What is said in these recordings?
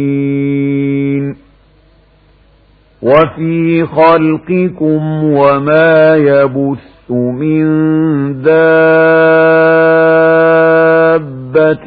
للمؤمنين وفي خلقكم وما يبث من دابة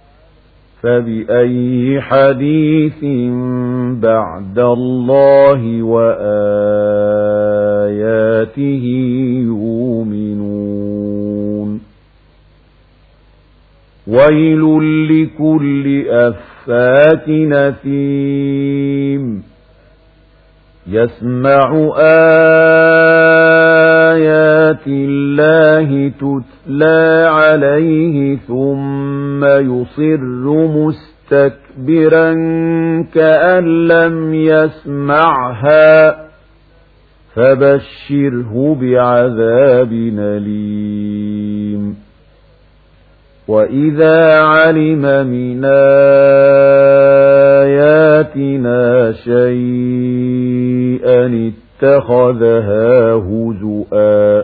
فبأي حديث بعد الله وآياته يؤمنون؟ ويل لكل أفاك نثيم يسمع آيات الله تتلى عليه ثم يصر مستكبرا كأن لم يسمعها فبشره بعذاب أليم. وإذا علم من آياتنا شيئا اتخذها هزؤا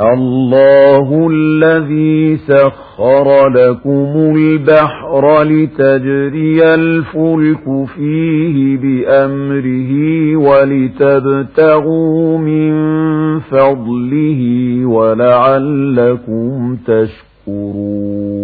الله الذي سخر لكم البحر لتجري الفلك فيه بأمره ولتبتغوا من فضله ولعلكم تشكرون.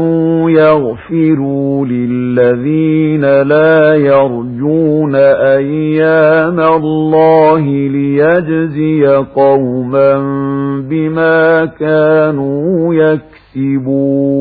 يغفروا للذين لا يرجون أيام الله ليجزي قوما بما كانوا يكسبون.